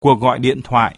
cuộc gọi điện thoại